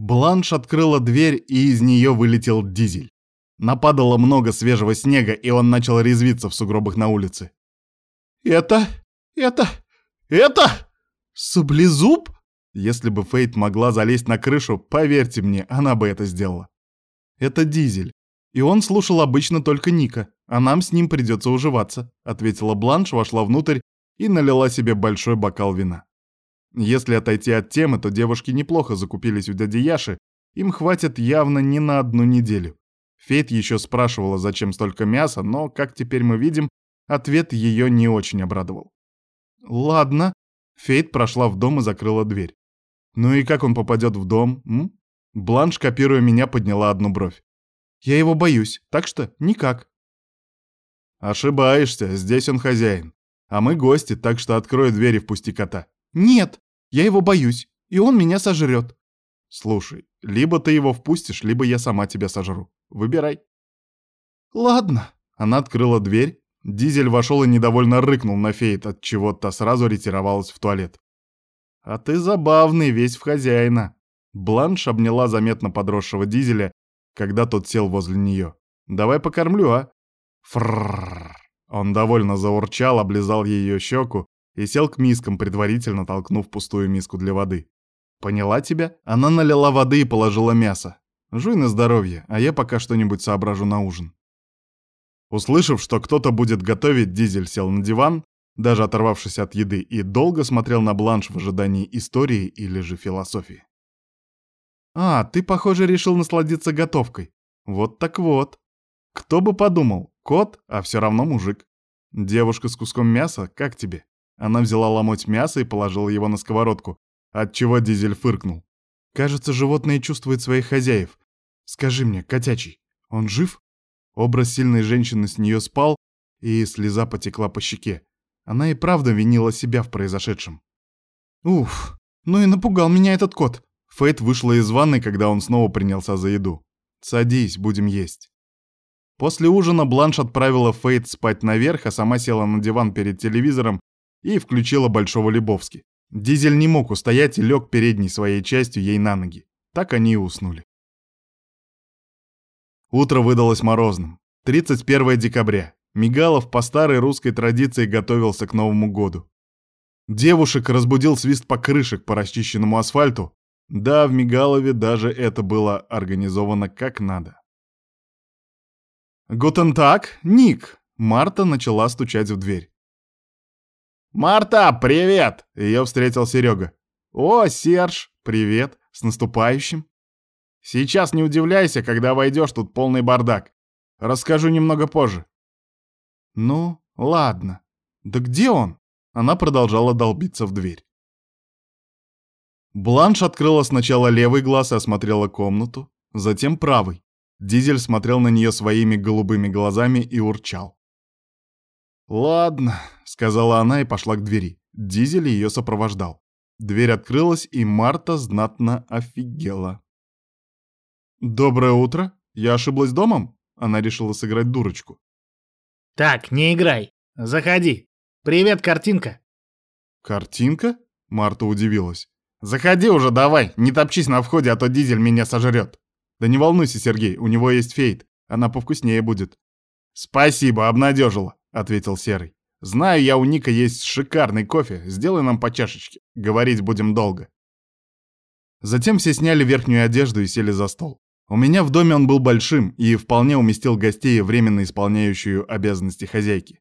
Бланш открыла дверь, и из нее вылетел дизель. Нападало много свежего снега, и он начал резвиться в сугробах на улице. «Это... это... это... саблезуб?» Если бы Фейт могла залезть на крышу, поверьте мне, она бы это сделала. Это дизель. И он слушал обычно только Ника, а нам с ним придется уживаться, ответила Бланш, вошла внутрь и налила себе большой бокал вина. Если отойти от темы, то девушки неплохо закупились у дяди Яши, им хватит явно не на одну неделю. Фейт еще спрашивала, зачем столько мяса, но, как теперь мы видим, ответ ее не очень обрадовал. «Ладно». Фейт прошла в дом и закрыла дверь. «Ну и как он попадет в дом, м?» Бланш, копируя меня, подняла одну бровь. «Я его боюсь, так что никак». «Ошибаешься, здесь он хозяин. А мы гости, так что открой дверь и впусти кота». «Нет, я его боюсь, и он меня сожрет». «Слушай, либо ты его впустишь, либо я сама тебя сожру. Выбирай». «Ладно». Она открыла дверь. Дизель вошел и недовольно рыкнул на Фейт, от чего та сразу ретировалась в туалет. «А ты забавный, весь в хозяина». Бланш обняла заметно подросшего Дизеля, когда тот сел возле нее. «Давай покормлю, а?» Фрррр. Он довольно заурчал, облизал ее щеку и сел к мискам, предварительно толкнув пустую миску для воды. «Поняла тебя?» Она налила воды и положила мясо. «Жуй на здоровье, а я пока что-нибудь соображу на ужин». Услышав, что кто-то будет готовить, Дизель сел на диван, даже оторвавшись от еды, и долго смотрел на бланш в ожидании истории или же философии. «А, ты, похоже, решил насладиться готовкой. Вот так вот. Кто бы подумал, кот, а все равно мужик. Девушка с куском мяса, как тебе?» Она взяла ломоть мяса и положила его на сковородку, отчего Дизель фыркнул. «Кажется, животное чувствует своих хозяев. Скажи мне, котячий, он жив?» Образ сильной женщины с нее спал, и слеза потекла по щеке. Она и правда винила себя в произошедшем. «Уф, ну и напугал меня этот кот!» Фейт вышла из ванной, когда он снова принялся за еду. «Садись, будем есть». После ужина Бланш отправила Фейт спать наверх, а сама села на диван перед телевизором и включила Большого Лебовски. Дизель не мог устоять и лег передней своей частью ей на ноги. Так они и уснули. Утро выдалось морозным. 31 декабря. Мигалов по старой русской традиции готовился к Новому году. Девушек разбудил свист покрышек по расчищенному асфальту. Да, в Мигалове даже это было организовано как надо. «Гутен так, Ник!» Марта начала стучать в дверь. «Марта, привет!» Ее встретил Серега. «О, Серж, привет! С наступающим!» Сейчас не удивляйся, когда войдешь, тут полный бардак. Расскажу немного позже. Ну, ладно. Да где он? Она продолжала долбиться в дверь. Бланш открыла сначала левый глаз и осмотрела комнату, затем правый. Дизель смотрел на нее своими голубыми глазами и урчал. «Ладно», — сказала она и пошла к двери. Дизель ее сопровождал. Дверь открылась, и Марта знатно офигела. «Доброе утро. Я ошиблась домом?» Она решила сыграть дурочку. «Так, не играй. Заходи. Привет, картинка». «Картинка?» Марта удивилась. «Заходи уже давай, не топчись на входе, а то дизель меня сожрет». «Да не волнуйся, Сергей, у него есть фейт. Она повкуснее будет». «Спасибо, обнадежила», — ответил Серый. «Знаю я, у Ника есть шикарный кофе. Сделай нам по чашечке. Говорить будем долго». Затем все сняли верхнюю одежду и сели за стол. У меня в доме он был большим и вполне уместил гостей, временно исполняющую обязанности хозяйки.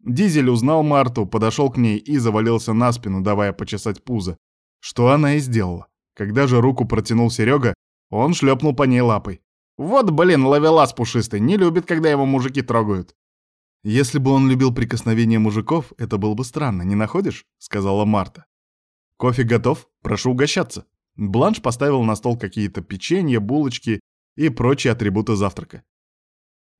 Дизель узнал Марту, подошел к ней и завалился на спину, давая почесать пузо. Что она и сделала. Когда же руку протянул Серега, он шлепнул по ней лапой. «Вот, блин, ловелас пушистый, не любит, когда его мужики трогают». «Если бы он любил прикосновения мужиков, это было бы странно, не находишь?» — сказала Марта. «Кофе готов? Прошу угощаться». Бланш поставил на стол какие-то печенья, булочки и прочие атрибуты завтрака.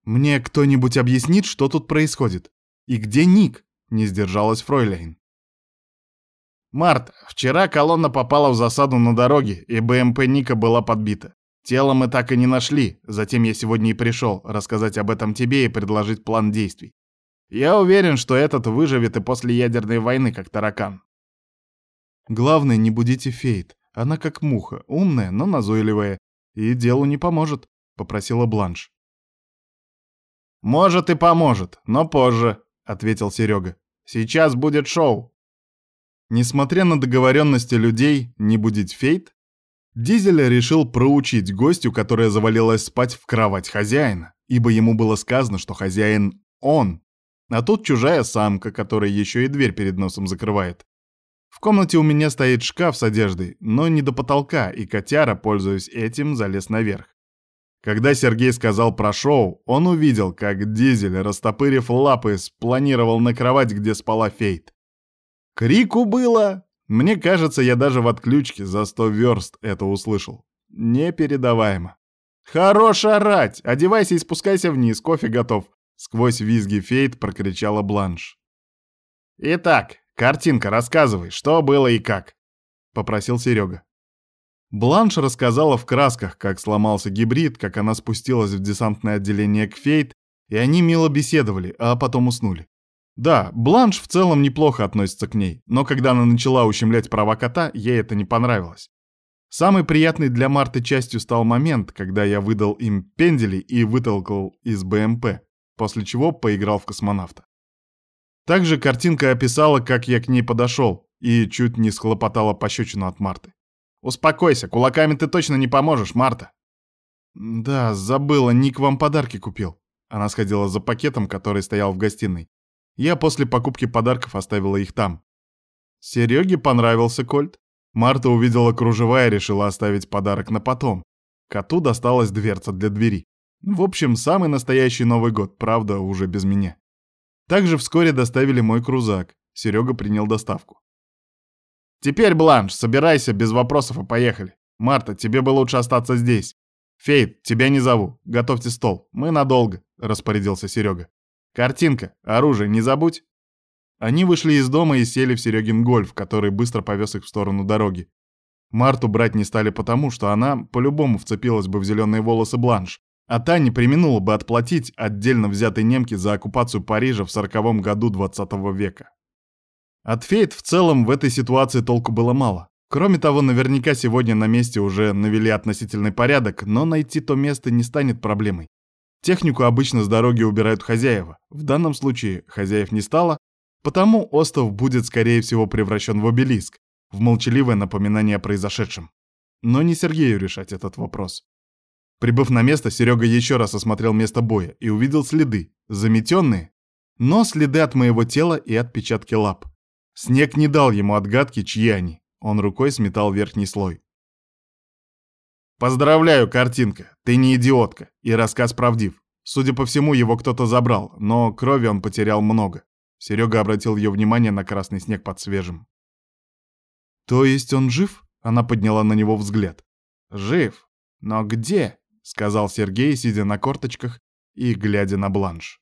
«Мне кто-нибудь объяснит, что тут происходит? И где Ник?» — не сдержалась Фройляйн. «Март, вчера колонна попала в засаду на дороге, и БМП Ника была подбита. Тело мы так и не нашли, затем я сегодня и пришел рассказать об этом тебе и предложить план действий. Я уверен, что этот выживет и после ядерной войны, как таракан. Главное, не будите Фейт. Она как муха, умная, но назойливая. И делу не поможет», — попросила Бланш. «Может и поможет, но позже», — ответил Серега. «Сейчас будет шоу». Несмотря на договоренности людей не будить фейт, Дизель решил проучить гостю, которая завалилась спать в кровать хозяина, ибо ему было сказано, что хозяин — он, а тут чужая самка, которая еще и дверь перед носом закрывает. В комнате у меня стоит шкаф с одеждой, но не до потолка, и котяра, пользуясь этим, залез наверх. Когда Сергей сказал про шоу, он увидел, как Дизель, растопырив лапы, спланировал на кровать, где спала Фейт. Крику было! Мне кажется, я даже в отключке за сто верст это услышал. Непередаваемо. «Хорош орать! Одевайся и спускайся вниз, кофе готов!» Сквозь визги Фейт прокричала Бланш. «Итак, картинка, рассказывай, что было и как?» — попросил Серега. Бланш рассказала в красках, как сломался гибрид, как она спустилась в десантное отделение к Фейт, и они мило беседовали, а потом уснули. Да, Бланш в целом неплохо относится к ней, но когда она начала ущемлять права кота, ей это не понравилось. Самой приятной для Марты частью стал момент, когда я выдал им пендели и вытолкал из БМП после чего поиграл в космонавта. Также картинка описала, как я к ней подошел, и чуть не схлопотала пощечину от Марты. «Успокойся, кулаками ты точно не поможешь, Марта!» «Да, забыла, Ник вам подарки купил». Она сходила за пакетом, который стоял в гостиной. Я после покупки подарков оставила их там. Сереге понравился кольт. Марта увидела кружева и решила оставить подарок на потом. Коту досталась дверца для двери. В общем, самый настоящий Новый год, правда, уже без меня. Также вскоре доставили мой крузак. Серега принял доставку. «Теперь, Бланш, собирайся, без вопросов и поехали. Марта, тебе бы лучше остаться здесь. Фейт, тебя не зову. Готовьте стол. Мы надолго», — распорядился Серега. «Картинка, оружие не забудь». Они вышли из дома и сели в Серегин гольф, который быстро повез их в сторону дороги. Марту брать не стали потому, что она по-любому вцепилась бы в зеленые волосы Бланш, а та не применула бы отплатить отдельно взятой немке за оккупацию Парижа в сороковом году 20 века. От Фейт в целом в этой ситуации толку было мало. Кроме того, наверняка сегодня на месте уже навели относительный порядок, но найти то место не станет проблемой. Технику обычно с дороги убирают хозяева. В данном случае хозяев не стало, потому остров будет, скорее всего, превращен в обелиск, в молчаливое напоминание о произошедшем. Но не Сергею решать этот вопрос. Прибыв на место, Серега еще раз осмотрел место боя и увидел следы, заметенные, но следы от моего тела и отпечатки лап. Снег не дал ему отгадки, чьи они. Он рукой сметал верхний слой. «Поздравляю, картинка, ты не идиотка, и рассказ правдив. Судя по всему, его кто-то забрал, но крови он потерял много». Серега обратил ее внимание на красный снег под свежим. «То есть он жив?» — она подняла на него взгляд. «Жив. Но где?» — сказал Сергей, сидя на корточках и глядя на бланш.